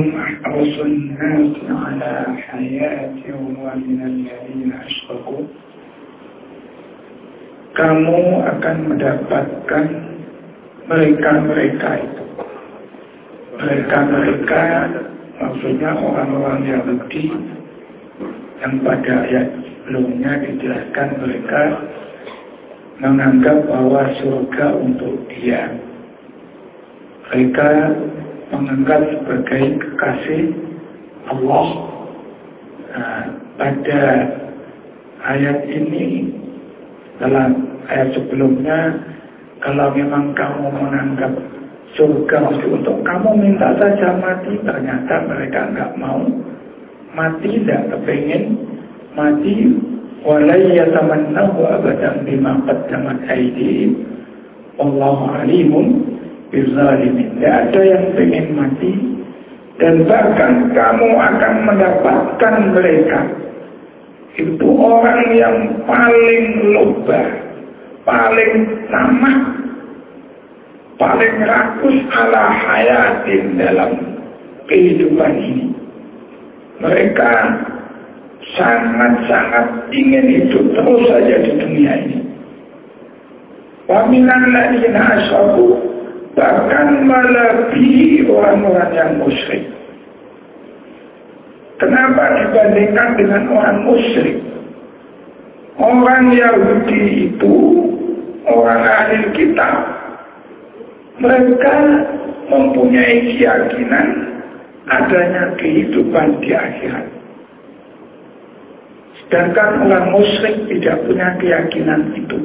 هم أحرص الناس على حياة ومن الذين أشركوا kamu akan mendapatkan mereka-mereka itu. Mereka-mereka maksudnya orang-orang Yahudi yang pada ayat sebelumnya dijelaskan mereka menganggap bahwa surga untuk dia. Mereka menganggap sebagai kekasih Allah. Nah, pada ayat ini dalam ayat sebelumnya kalau memang kamu menganggap surga untuk kamu minta saja mati ternyata mereka nggak mau mati tidak kepingin mati walai yatamannahu abadan bima qaddamat aydihim wallahu alimun bizzalimin tidak ada yang ingin mati dan bahkan kamu akan mendapatkan mereka itu orang yang paling loba, paling tamak, paling rakus ala hayatin dalam kehidupan ini. Mereka sangat-sangat ingin hidup terus saja di dunia ini. Waminan ladina aswabu bahkan melebihi orang-orang yang musyrik. Kenapa dibandingkan dengan orang musyrik? Orang Yahudi itu orang ahli kitab. Mereka mempunyai keyakinan adanya kehidupan di akhirat. Sedangkan orang musyrik tidak punya keyakinan itu.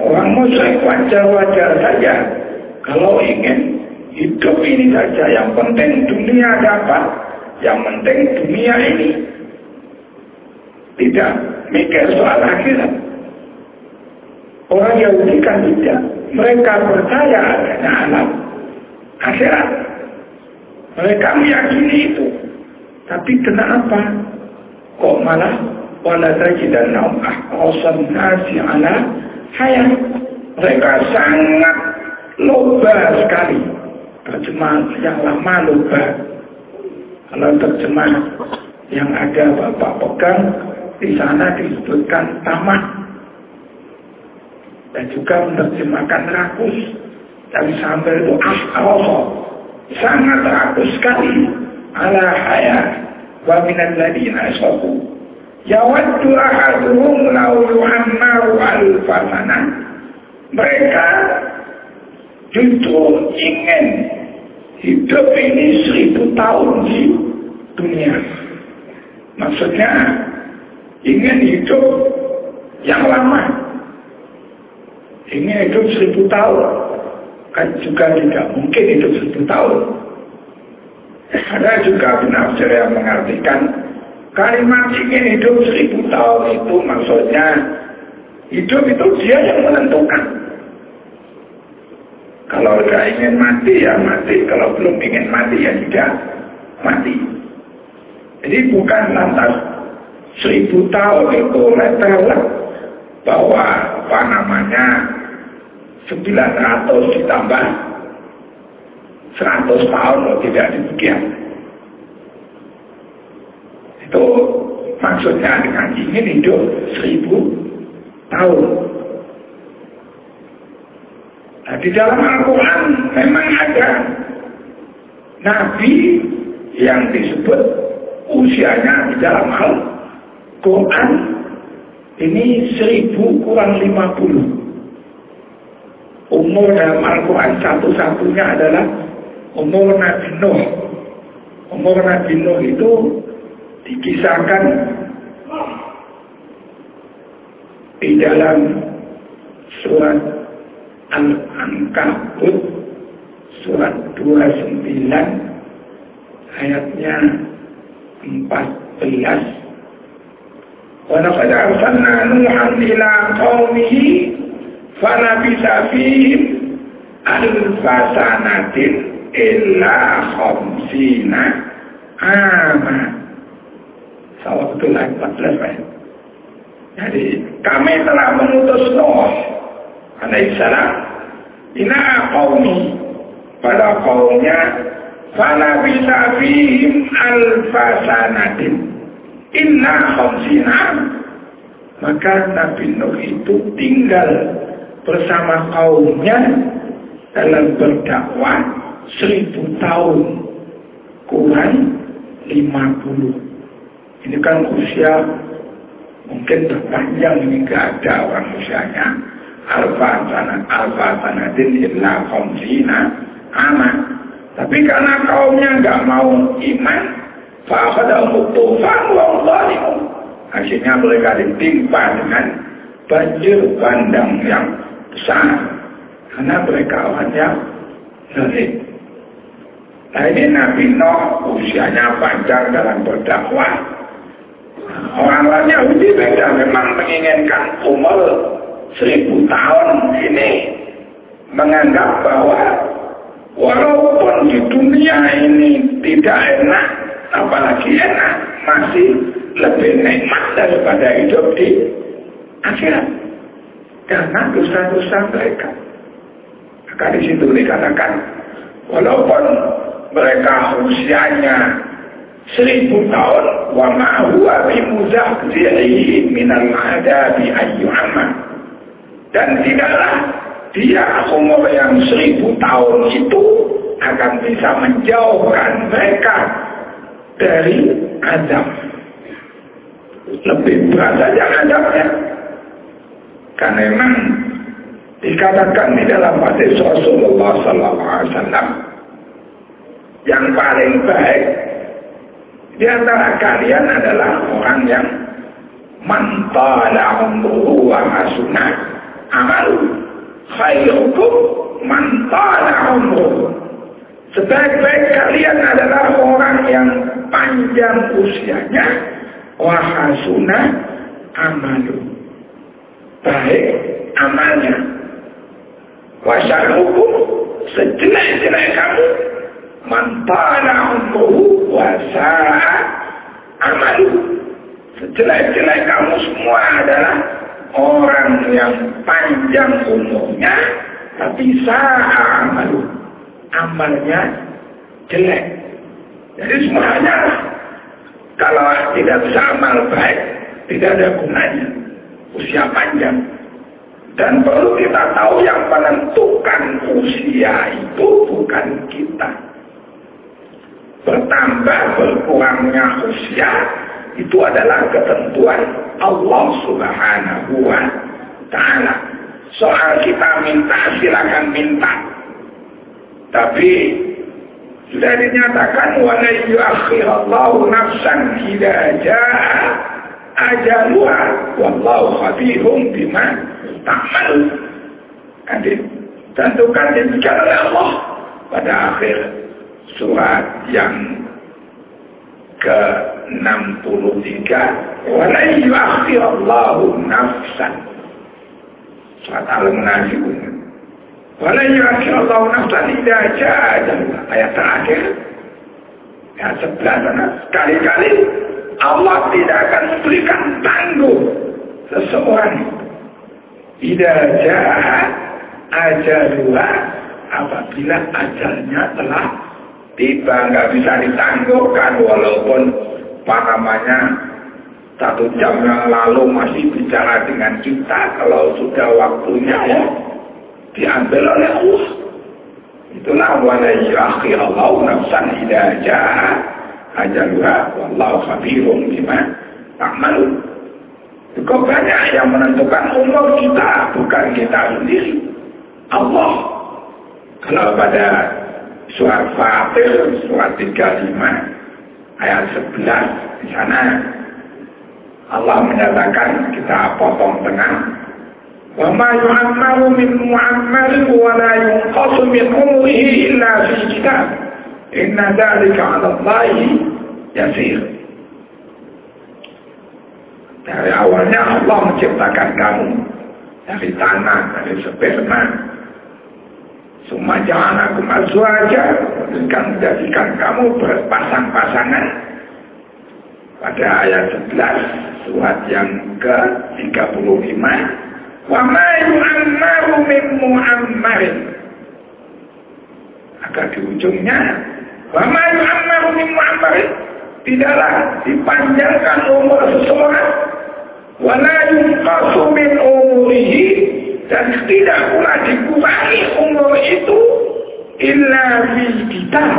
Orang musyrik wajar-wajar saja. Kalau ingin hidup ini saja, yang penting dunia dapat, yang penting dunia ini tidak mikir soal akhirat. Orang Yahudi kan tidak. Mereka percaya adanya alam akhirat. Mereka meyakini itu. Tapi kenapa? Kok malah wala tajidannahum ahrasan nasi ala hayat. Mereka sangat loba sekali. Terjemah yang lama loba. Kalau terjemah yang ada Bapak pegang, di sana disebutkan tamak. Dan juga menerjemahkan rakus. Dari sambil itu as'allah. Sangat rakus sekali. Ala hayat. Wa minan ladina aswaku. Yawaddu ahaduhum lau yuhammaru alfasana. Mereka justru ingin hidup ini seribu tahun di dunia. Maksudnya ingin hidup yang lama. Ingin hidup seribu tahun. Kan juga tidak mungkin hidup seribu tahun. Ada juga penafsir yang mengartikan kalimat ingin hidup seribu tahun itu maksudnya hidup itu dia yang menentukan. Kalau dia ingin mati ya mati, kalau belum ingin mati ya tidak mati. Jadi bukan lantas seribu tahun itu letterlek bahwa apa namanya 900 ditambah 100 tahun tidak demikian. Itu maksudnya dengan ingin hidup seribu tahun. Nah, di dalam Al-Quran memang ada Nabi yang disebut usianya di dalam Al-Quran ini seribu kurang lima puluh. Umur dalam Al-Quran satu-satunya adalah umur Nabi Nuh. Umur Nabi Nuh itu dikisahkan di dalam surat Al-Ankabut surat 29 ayatnya 14 ولقد أرسلنا نوحا إلى قومه فلبث فيهم ألف سنة إلا خمسين عاما Ayat 14 Pak. Jadi kami telah mengutus Nuh alaihissalam ila qaumi pada kaumnya Fala bisa fihim alfasanatin. Inna khamsina. Maka Nabi Nuh itu tinggal bersama kaumnya dalam berdakwah seribu tahun kurang lima puluh. Ini kan usia mungkin terpanjang ini gak ada orang usianya. Alfa sana alfa sanatin illa khamsina anak tapi karena kaumnya nggak mau iman fa'akhadahum tufan wa zalimun akhirnya mereka ditimpa dengan banjir bandang yang besar. Karena mereka orangnya zalim nah ini Nabi Nuh usianya panjang dalam berdakwah orang lain Yahudi beda memang menginginkan umur seribu tahun ini menganggap bahwa walaupun di dunia ini tidak enak, apalagi enak, masih lebih nikmat daripada hidup di akhirat. Karena dosa-dosa mereka. Maka di situ dikatakan, walaupun mereka usianya seribu tahun, wa ma'huwa bimuzahzirihi minal adabi dan tidaklah dia umur yang seribu tahun itu akan bisa menjauhkan mereka dari azab. Lebih berat saja azabnya. Karena memang dikatakan di dalam hadis Rasulullah SAW yang paling baik di antara kalian adalah orang yang mantala umruhu wa hasunah amalu. Khairukum man tala umruh sebaik-baik kalian adalah orang yang panjang usianya. Wa hasuna amalu. Baik amalnya. Wa syarrukum sejelek-jelek kamu man tala umruh wa sa'a amalu. Sejelek-jelek kamu semua adalah orang yang panjang umurnya tapi saha amalu. Amalnya jelek. Jadi semuanya kalau tidak bisa amal baik tidak ada gunanya. Usia panjang. Dan perlu kita tahu yang menentukan usia itu bukan kita bertambah berkurangnya usia itu adalah ketentuan Allah Subhanahu wa taala. Soal kita minta silakan minta. Tapi sudah dinyatakan wala yuakhirallahu nafsan idza jaa ajaluha wallahu khabirum bima ta'mal. Kan ditentukan demikian oleh Allah pada akhir surat yang ke 63 walan yuakhirallahu nafsan. Surat al-munafiqun. Walan yuakhirallahu nafsan. Idza jaa ayat terakhir. Ayat 11 sekali-kali Allah tidak akan memberikan tangguh seseorang. Idza jaa ajalua apabila ajalnya telah tiba nggak bisa ditangguhkan walaupun apa namanya satu jam yang lalu masih bicara dengan kita kalau sudah waktunya ya diambil oleh Allah itulah wala yuakhir Allah nafsan idza jaa ajaluha wallahu khabirum bima ta'malun Kok banyak yang menentukan umur kita, bukan kita sendiri. Allah. Kalau pada surat Fatir, surat 35, ayat 11 di sana. Allah menyatakan kita potong tengah. Wa ma yu'ammaru min mu'ammarin wa la yunqasu min umrihi illa fi kitab. Inna dhalika 'ala Allahi yasir. Dari awalnya Allah menciptakan kamu. Dari tanah, dari sperma. Semua jangan aku masuk aja, dan menjadikan kamu berpasang-pasangan. Pada ayat 11 surat yang ke-35. Wa ma min mu'ammarin. Maka di ujungnya Wa ma min mu'ammarin tidaklah dipanjangkan umur seseorang wala yunqasu min umurihi dan tidak pula dikurangi umur itu illa fi kitab.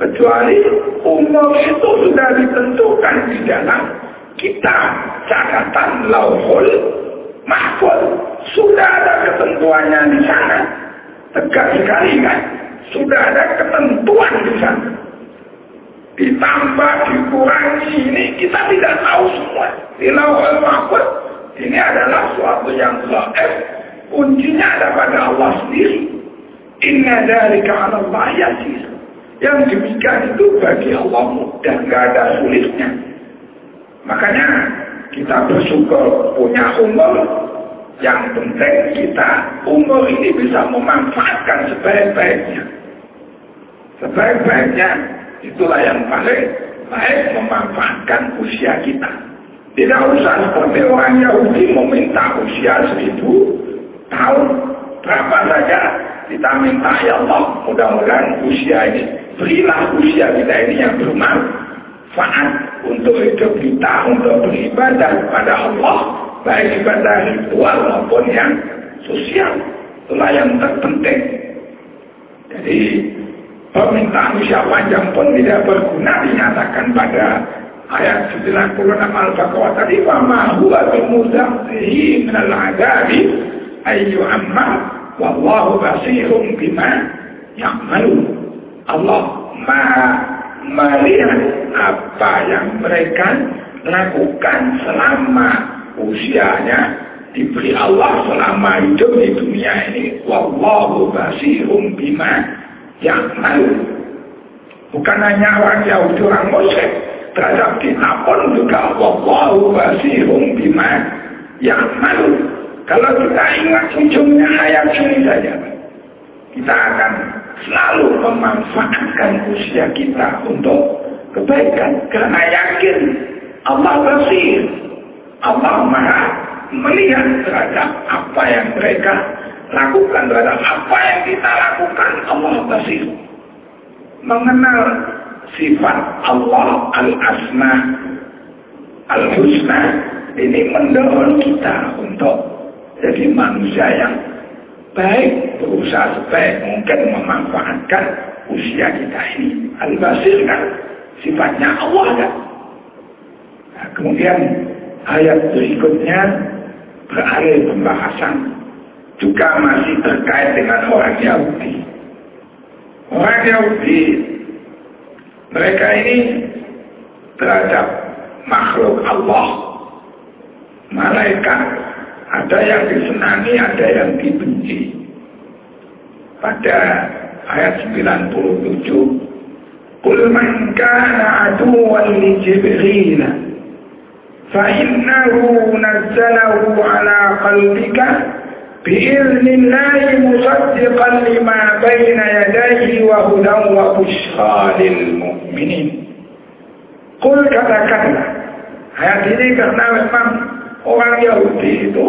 Kecuali umur itu sudah ditentukan di dalam kitab catatan lauhul mahfud sudah ada ketentuannya di sana. Tegak sekali kan? Sudah ada ketentuan di sana. Ditambah dikurangi ini kita tidak tahu semua. Di lauhul mahfud ini adalah suatu yang gaib kuncinya ada pada Allah sendiri. Inna dzalika 'ala Allah yasir yang demikian itu bagi Allah mudah nggak ada sulitnya. Makanya kita bersyukur punya umur yang penting kita umur ini bisa memanfaatkan sebaik-baiknya. Sebaik-baiknya itulah yang paling baik memanfaatkan usia kita tidak usah seperti orang Yahudi meminta usia seribu tahun. Berapa saja kita minta ya Allah mudah-mudahan usia ini berilah usia kita ini yang bermanfaat untuk hidup kita untuk beribadah kepada Allah baik ibadah ritual maupun yang sosial itulah yang terpenting jadi permintaan usia panjang pun tidak berguna dinyatakan pada ayat 96 Al-Baqarah. Tadi fama huwa bimuzahzihi minal adabi ayyu amma wallahu basirun bima ya'malu. Allah maha melihat apa yang mereka lakukan selama usianya. Diberi Allah selama hidup di dunia ini wallahu basirun bima ya'malu. Bukan hanya orang Yahudi orang Muslim terhadap kita pun juga wallahu basirun bima malu. Kalau kita ingat ujungnya ayat ini saja, kita akan selalu memanfaatkan usia kita untuk kebaikan karena yakin Allah basir. Allah maha melihat terhadap apa yang mereka lakukan terhadap apa yang kita lakukan Allah basir mengenal sifat Allah al-asma al-husna. Ini mendorong kita untuk jadi manusia yang baik berusaha sebaik mungkin memanfaatkan usia kita ini. Al-basir kan sifatnya Allah kan? Nah, kemudian ayat berikutnya berakhir pembahasan juga masih terkait dengan orang Yahudi. Orang Yahudi mereka ini terhadap makhluk Allah. Malaikat ada yang disenangi, ada yang dibenci. Pada ayat 97, Qul man kana aduwan li Jibril فإنه نزله على قلبك بإذن الله مصدقا لما بين يديه وهدى وبشرى للمؤمنين قل katakanlah ayat ini karena memang orang Yahudi itu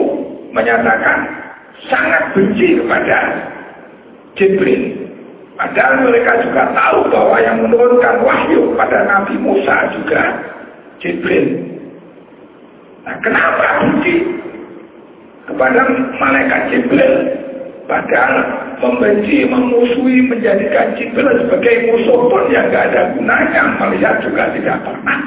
menyatakan sangat benci kepada Jibril. Padahal mereka juga tahu bahwa yang menurunkan wahyu pada Nabi Musa juga Jibril. Nah kenapa benci kepada malaikat Jibril. Padahal membenci, memusuhi, menjadikan Jibril sebagai musuh pun yang gak ada gunanya. Melihat juga tidak pernah.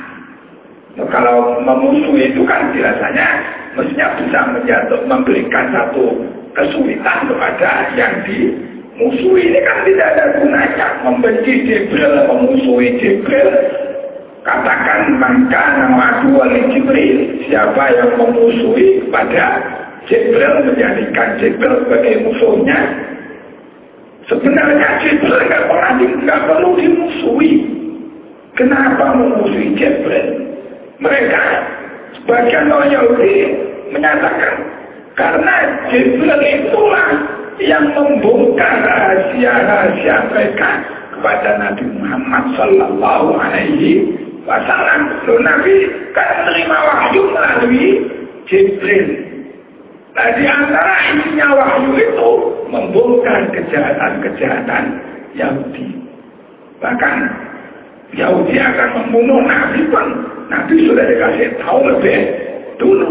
Nah, kalau memusuhi itu kan biasanya mestinya bisa menjatuh, memberikan satu kesulitan kepada yang dimusuhi. Ini kan tidak ada gunanya. Membenci Jibril, memusuhi Jibril, katakan maka nama dua Jibril siapa yang memusuhi pada Jibril menjadikan Jibril sebagai musuhnya. Sebenarnya Jibril nggak pernah nggak perlu dimusuhi. Kenapa memusuhi Jibril? Mereka sebagian orang Yahudi menyatakan karena Jibril itulah yang membongkar rahasia-rahasia mereka kepada Nabi Muhammad Sallallahu Alaihi Wasallam. Nabi kan menerima wahyu melalui Jibril. Nah di antara isinya wahyu itu membongkar kejahatan-kejahatan Yahudi. Bahkan Yahudi akan membunuh Nabi pun. Nabi sudah dikasih tahu lebih dulu.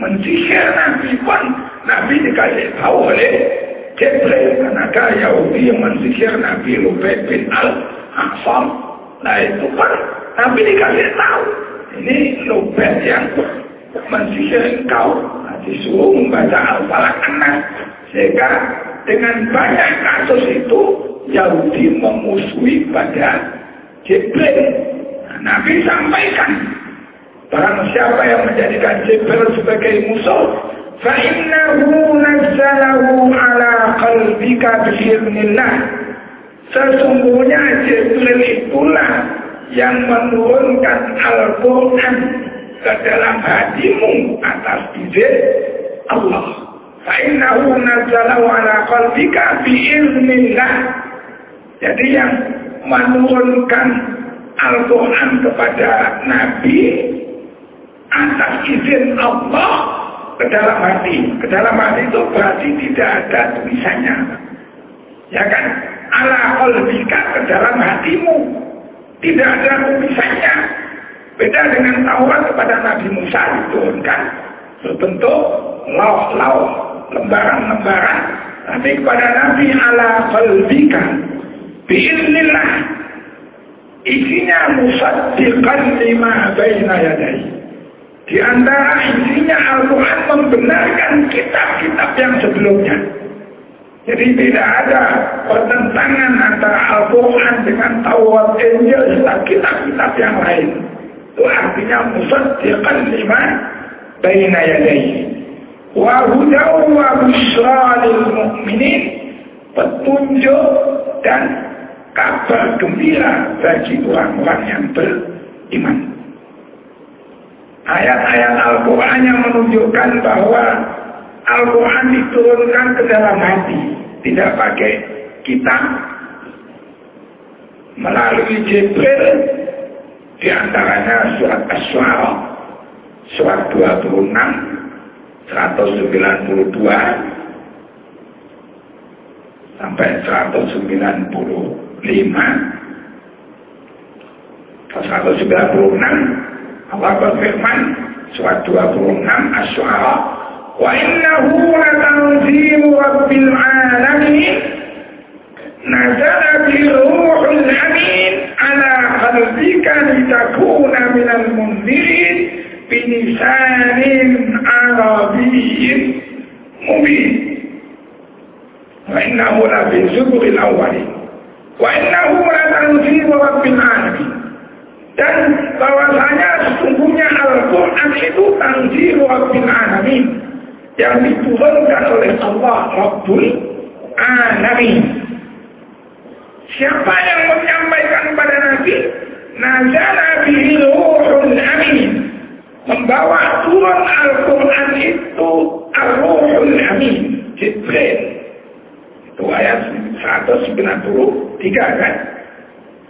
Mensihir Nabi pun. Nabi dikasih tahu oleh Jibril. Karena Yahudi yang mensihir Nabi Lubay bin Al-Aqsam. Nah itu pun Nabi dikasih tahu. Ini Lubay yang mensihir engkau disuruh membaca Al-Falak Anas. Sehingga dengan banyak kasus itu Yahudi memusuhi pada Jibril. Nah, Nabi sampaikan Barang siapa yang menjadikan Jibril sebagai musuh Fa'innahu nazzalahu ala qalbika biiznillah Sesungguhnya Jibril itulah yang menurunkan Al-Quran ke dalam hatimu atas izin Allah. Fa'innahu nazalahu ala qalbika biiznillah. Jadi yang menurunkan Al-Quran kepada Nabi atas izin Allah ke dalam hati. Ke dalam hati itu berarti tidak ada tulisannya. Ya kan? Ala qalbika ke dalam hatimu. Tidak ada tulisannya Beda dengan Taurat kepada Nabi Musa diturunkan. Berbentuk lauh-lauh, lembaran-lembaran. Tapi kepada Nabi ala qalbika Biiznillah. Isinya musaddiqan lima baina yadai. Di antara isinya Al-Quran membenarkan kitab-kitab yang sebelumnya. Jadi tidak ada pertentangan antara Al-Quran dengan Taurat, Injil, serta kitab-kitab yang lain. Itu artinya musaddiqan lima baina yadai. Wa hudaw wa busra lil mu'minin. Petunjuk dan kabar gembira bagi orang-orang yang beriman. Ayat-ayat Al-Quran yang menunjukkan bahwa Al-Quran diturunkan ke dalam hati, tidak pakai kita melalui Jibril di antaranya surat As-Suara surat 26 192 sampai 190 5 pasal 96 Allah berfirman surat 26 As-Suara wa innahu latanzilu rabbil alamin nazala bil ruhul amin munzirin bilisanin arabiyyin mubin wa innahu la fi zuburil awwalin Wa innahu latanzilu rabbil alamin. Dan bahwasanya sesungguhnya Al-Quran itu tanzilu rabbil alamin. Yang diturunkan oleh Allah Rabbul Alamin. Siapa yang menyampaikan kepada Nabi? Nazala bihi ruhul amin. Membawa turun Al-Quran itu Al-Ruhul Amin. Jibril. Itu ayat 193 kan?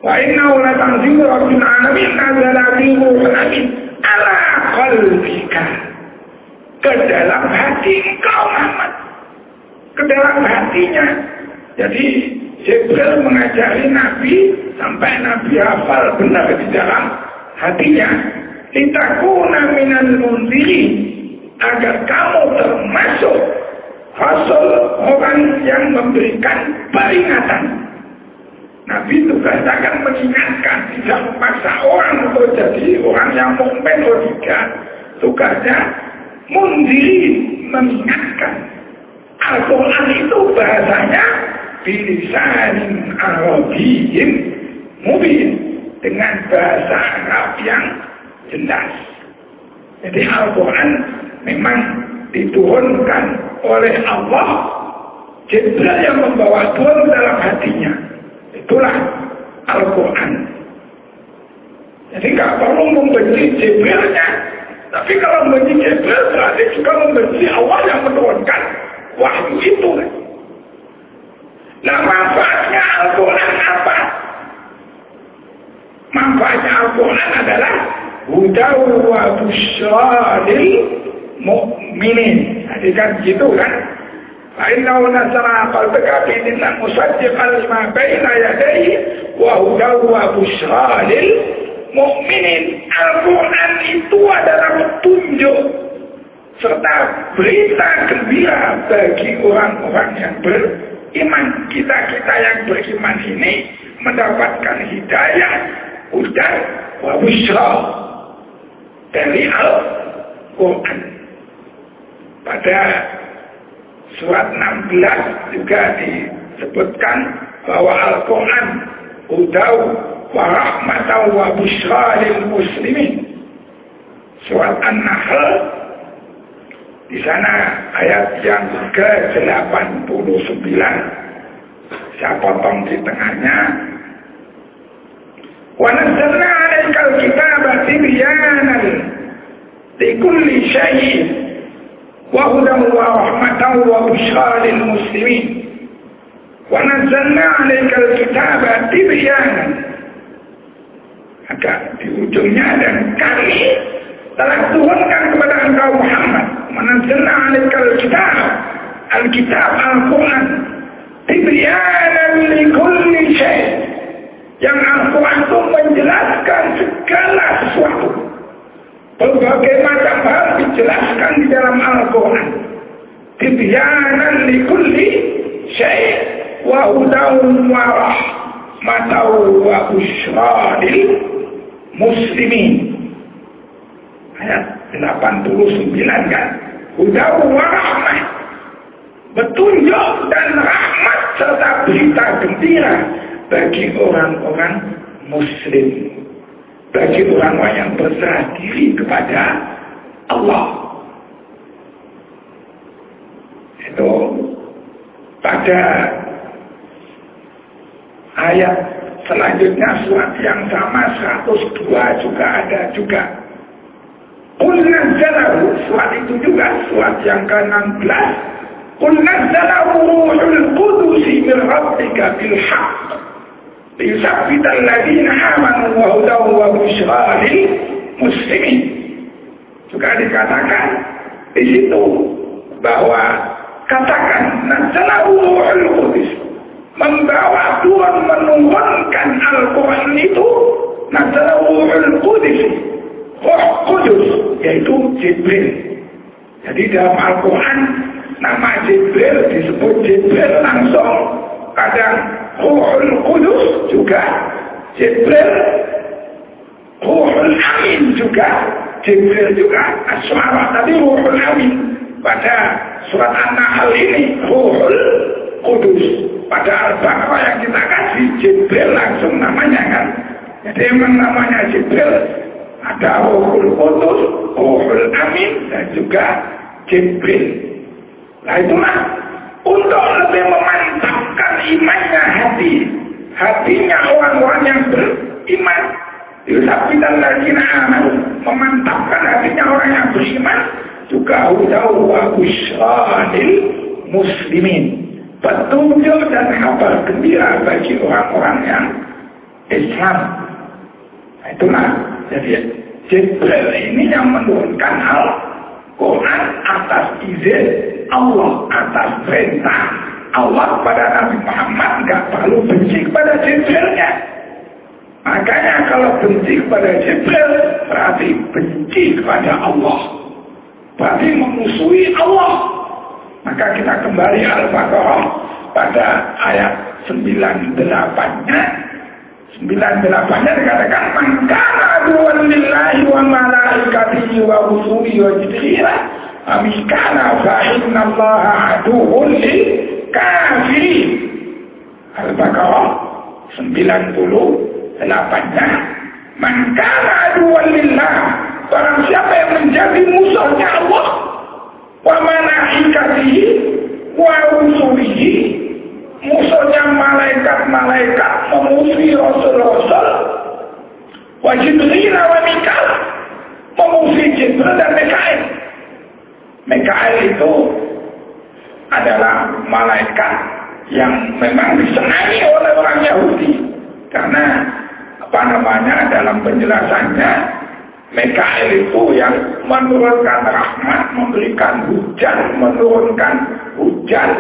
Wa inna la tanzilu rabbil alamin nazala bihi amin ala qalbika. Ke dalam hati engkau Muhammad. Ke dalam hatinya. Jadi Jibril mengajari Nabi sampai Nabi hafal benar di dalam hatinya. Litakuna minal munziri agar kamu termasuk Rasul orang yang memberikan peringatan. Nabi tugas akan mengingatkan, tidak memaksa orang untuk jadi orang yang mukmin atau tidak. Tugasnya mundiri mengingatkan. Al-Quran itu bahasanya bilisanin Arabiyyin mubin dengan bahasa Arab yang jelas. Jadi Al-Quran memang diturunkan oleh Allah. Jibril yang membawa turun dalam hatinya. Itulah Al-Quran. Jadi nggak perlu membenci Jibrilnya. Tapi kalau membenci Jibril berarti juga membenci Allah yang menurunkan wahyu itu. Nah manfaatnya Al-Quran apa? Manfaatnya Al-Quran adalah hudaw wa busyra mukminin. Jadi kan gitu kan. Fa'innahu nasara qalbaka bi'idillah musaddiqan lima baina yadayhi wa hudaw wa busyra lil mukminin. Al-Quran itu adalah petunjuk serta berita gembira bagi orang-orang yang beriman. Kita-kita yang beriman ini mendapatkan hidayah, hudan, wa busyra dari Al-Quran. Pada surat 16 juga disebutkan bahwa Al-Quran udau wa rahmatan lil muslimin. Surat An-Nahl di sana ayat yang ke-89 saya potong di tengahnya wa nazzalna 'alaikal kitaba tibyanan likulli syai'in wa hudan wa muslimin wa nazzalna 'alaikal kitaba tibyanan agak di ujungnya dan kami telah turunkan kepada engkau Muhammad menanzilna alaikal kitab alkitab Al-Quran. Likulli syai yang Al-Quran itu menjelaskan segala sesuatu. Berbagai macam hal dijelaskan di dalam Al-Quran. Tibyanan likulli syai wa hudaw wa rahmatan wa bushra muslimin. Ayat 89 kan? Udah warahmah petunjuk dan rahmat serta berita gembira bagi orang-orang muslim. Bagi orang-orang yang berserah diri kepada Allah. Itu pada ayat selanjutnya surat yang sama 102 juga ada juga. Qul nazzalahu surat itu juga surat yang ke-16 Qul nazzalahu ruhul qudus min rabbika bil wa hudaw wa bushra lil muslimin juga dikatakan di situ bahwa katakan nazzalahu ruhul qudus membawa Tuhan menurunkan Al-Quran itu nazzalahu ruhul qudus Roh Kudus yaitu Jibril. Jadi dalam Al-Quran nama Jibril disebut Jibril langsung. Kadang Ruhul Kudus juga Jibril. Ruhul Amin juga Jibril juga. Asmara tadi Ruhul Amin. Pada surat An-Nahl ini Ruhul Kudus. Pada Al-Baqarah yang kita kasih Jibril langsung namanya kan. Jadi emang namanya Jibril ada Ruhul Qudus, Ruhul Amin, dan juga Jibril. Nah itulah untuk lebih memantapkan imannya hati. Hatinya orang-orang yang beriman. dan lagi aman memantapkan hatinya orang yang beriman. Juga hudahu wa busradil muslimin. Petunjuk dan kabar gembira bagi orang-orang yang Islam. Nah, itulah jadi Jibril ini yang menurunkan hal Quran atas izin Allah atas perintah Allah pada Nabi Muhammad nggak perlu benci kepada Jibrilnya. Makanya kalau benci kepada Jibril berarti benci kepada Allah. Berarti memusuhi Allah. Maka kita kembali Al-Baqarah pada ayat 98-nya 98-nya dikatakan mangkana aduan lillahi wa malaikatihi wa rusuli wa jibrila amikana fa inna allaha aduun lil kafirin. Al-Baqarah 98-nya mangkana aduan lillah. Barang siapa yang menjadi musuhnya Allah wa malaikatihi wa rusulihi musuhnya malaikat-malaikat memusuhi rasul-rasul wa Jibril wa Mikael memusuhi Jibril dan Mikael Mikael itu adalah malaikat yang memang disenangi oleh orang Yahudi karena apa namanya dalam penjelasannya Mikael itu yang menurunkan rahmat, memberikan hujan, menurunkan hujan,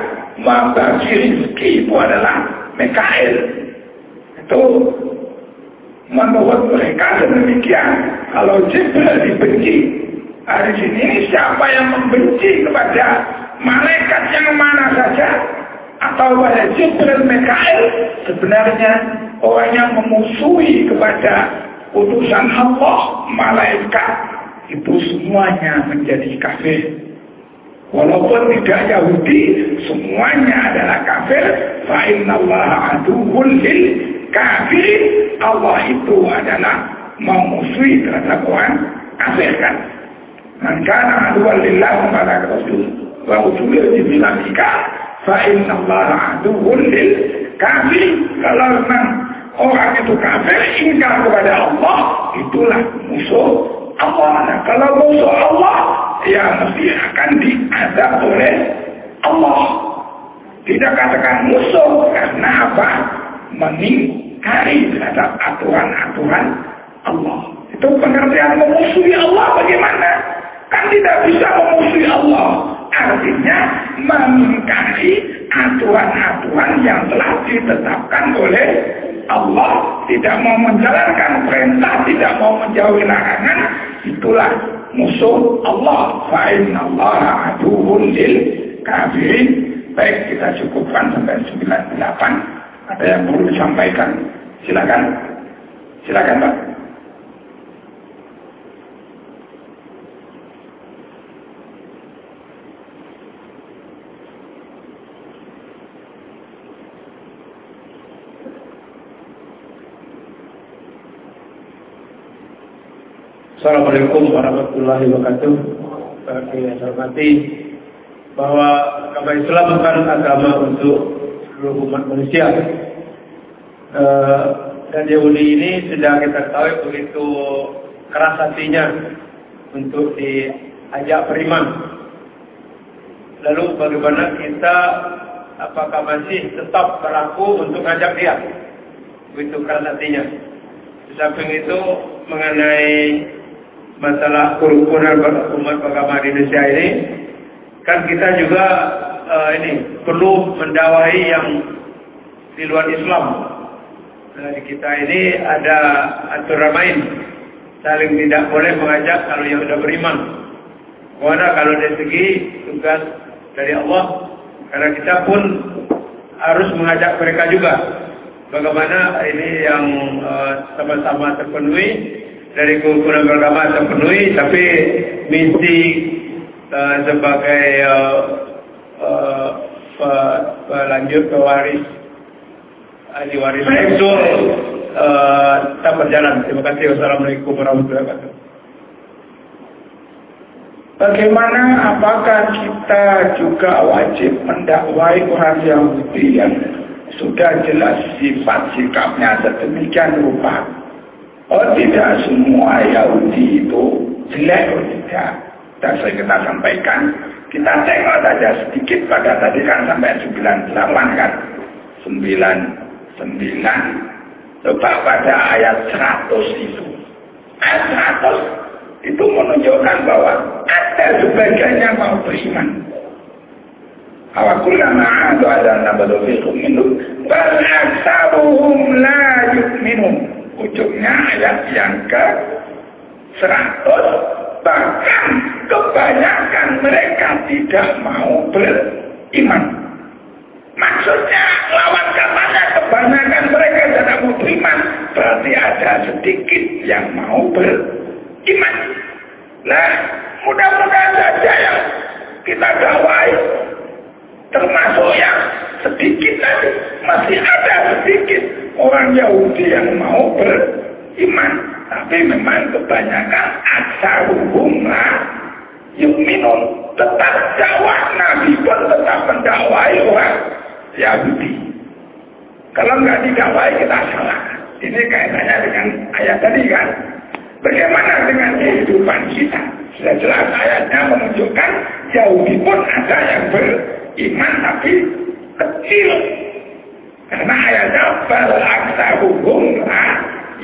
membagi rezeki itu adalah Mikael. itu menurut mereka demikian. Kalau Jibril dibenci, hari ini siapa yang membenci kepada malaikat yang mana saja? Atau pada Jibril Mikael sebenarnya orang yang memusuhi kepada utusan Allah malaikat itu semuanya menjadi kafir. Walaupun tidak Yahudi semuanya adalah kafir. Fa innallaha aduwwul lil kafir Allah itu adalah memusuhi terhadap orang kafir kan kana aduwwal lillah wa malaikatihi wa rusulihi bilamika fa innallaha aduwwul lil kafir. Kalau memang orang itu kafir ingkar kepada Allah itulah musuh Allah. Nah, kalau musuh Allah ya mesti akan diadab oleh Allah. Tidak katakan musuh karena apa? Mengingkari terhadap aturan-aturan Allah. Itu pengertian memusuhi Allah bagaimana kan tidak bisa memusuhi Allah artinya mengingkari aturan-aturan yang telah ditetapkan oleh Allah tidak mau menjalankan perintah, tidak mau menjauhi larangan, itulah musuh Allah. Fa'inna Allah aduhun lil kafirin. Baik, kita cukupkan sampai 98. Ada yang perlu disampaikan? Silakan. Silakan, Pak. Assalamualaikum warahmatullahi wabarakatuh. Bagi yang hormati bahwa agama Islam bukan agama untuk seluruh umat manusia. E, dan Yahudi ini sudah kita tahu begitu keras hatinya untuk diajak beriman. Lalu bagaimana kita apakah masih tetap berlaku untuk ngajak dia? Begitu keras hatinya. Di samping itu mengenai masalah kerukunan umat beragama di Indonesia ini kan kita juga uh, ini perlu mendawai yang di luar Islam. Nah, di kita ini ada aturan main saling tidak boleh mengajak kalau yang sudah beriman. Karena kalau dari segi tugas dari Allah, karena kita pun harus mengajak mereka juga. Bagaimana ini yang eh, sama-sama uh, terpenuhi dari kerukunan beragama terpenuhi tapi misi uh, sebagai uh, uh, pelanjut pewaris waris itu uh, tak berjalan. Terima kasih. Wassalamualaikum warahmatullahi wabarakatuh. Bagaimana apakah kita juga wajib mendakwai orang Yahudi yang sudah jelas sifat sikapnya sedemikian rupa Oh tidak semua Yahudi itu jelek oh tidak. Dan saya kita sampaikan, kita tengok saja sedikit pada tadi kan sampai 98 kan. 99. Coba pada ayat 100 itu. Ayat 100 itu menunjukkan bahwa ada sebagian yang mau beriman. Adu ada nabadu fikum minum. Bal aksaruhum la yu'minun ayat yang ke 100 bahkan kebanyakan mereka tidak mau beriman. Maksudnya lawan katanya kebanyakan mereka tidak mau beriman berarti ada sedikit yang mau beriman. Nah mudah-mudahan saja yang kita dakwai termasuk yang sedikit tadi. Masih ada sedikit orang Yahudi yang mau beriman tapi memang kebanyakan aksaruhum lah yuminun. Tetap dakwah. Nabi pun tetap mendakwai orang Yahudi. Kalau nggak didakwai kita salah. Ini kaitannya dengan ayat tadi kan? Bagaimana dengan kehidupan kita? Sudah jelas ayatnya menunjukkan Yahudi pun ada yang beriman tapi kecil. Karena ayatnya hukum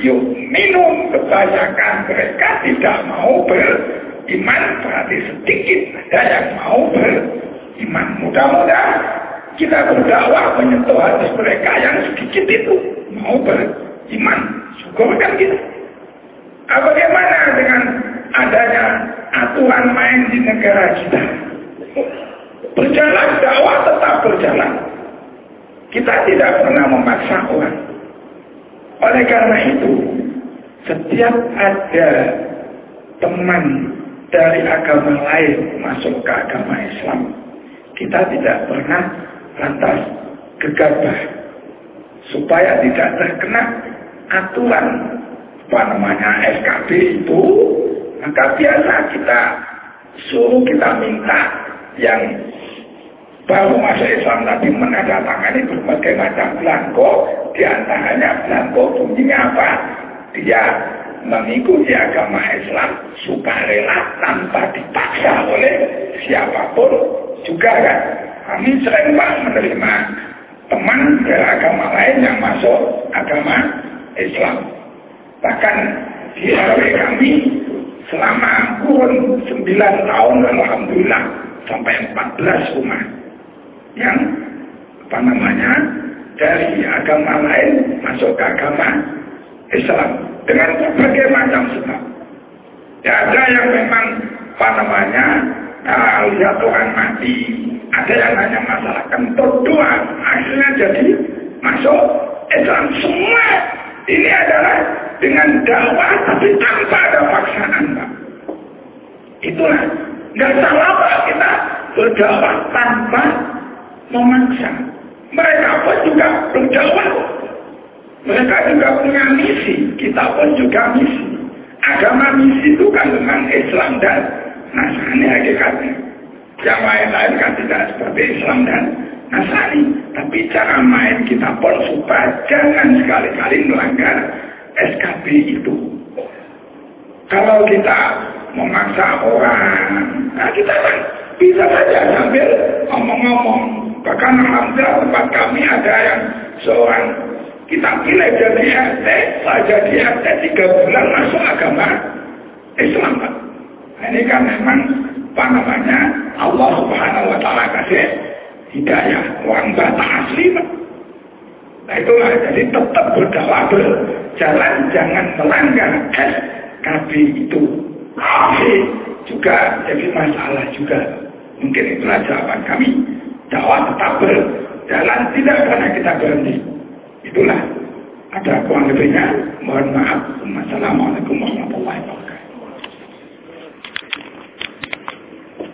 yuk minum kebanyakan mereka tidak mau beriman berarti sedikit ada yang mau beriman. Mudah-mudahan kita berdakwah menyentuh hati mereka yang sedikit itu mau beriman. Syukur kan kita. Nah, bagaimana dengan adanya aturan main di negara kita? Berjalan dakwah tetap berjalan. Kita tidak pernah memaksa orang. Oleh karena itu, setiap ada teman dari agama lain masuk ke agama Islam, kita tidak pernah lantas gegabah supaya tidak terkena aturan. Apa namanya SKB itu? Maka biasa kita suruh kita minta yang baru masuk Islam tadi menandatangani berbagai macam belangko. Di antaranya belangko bunyinya apa? Dia mengikuti agama Islam sukarela tanpa dipaksa oleh siapa pun juga kan? Kami sering banget menerima teman dari agama lain yang masuk agama Islam. Bahkan di RW kami selama kurun 9 tahun Alhamdulillah sampai 14 rumah yang apa namanya dari agama lain masuk ke agama Islam dengan berbagai macam sebab. Ya ada yang memang apa namanya lihat Tuhan mati, ada yang hanya masalah kentut doang, akhirnya jadi masuk Islam semua. Ini adalah dengan dakwah tapi tanpa ada paksaan, Pak. Itulah nggak salah kita berdakwah tanpa memaksa. Mereka pun juga berdakwah. Mereka juga punya misi. Kita pun juga misi. Agama misi itu kan memang Islam dan Nasrani hakikatnya. Yang lain-lain kan tidak seperti Islam dan Nasrani. Tapi cara main kita pun supaya jangan sekali-kali melanggar SKB itu. Kalau kita memaksa orang, nah kita kan bisa saja sambil ngomong-ngomong Bahkan Alhamdulillah tempat kami ada yang seorang kita pilih jadi RT, saya jadi RT tiga bulan masuk agama Islam Pak. Nah, ini kan memang apa namanya Allah Subhanahu Wa Taala kasih hidayah uang bata asli Pak. Nah itulah jadi tetap berdakwah berjalan jangan melanggar SKB itu. Ini juga jadi masalah juga. Mungkin itulah jawaban kami dakwah tetap berjalan tidak pernah kita berhenti. Itulah ada kurang lebihnya. Mohon maaf. Assalamualaikum warahmatullahi wabarakatuh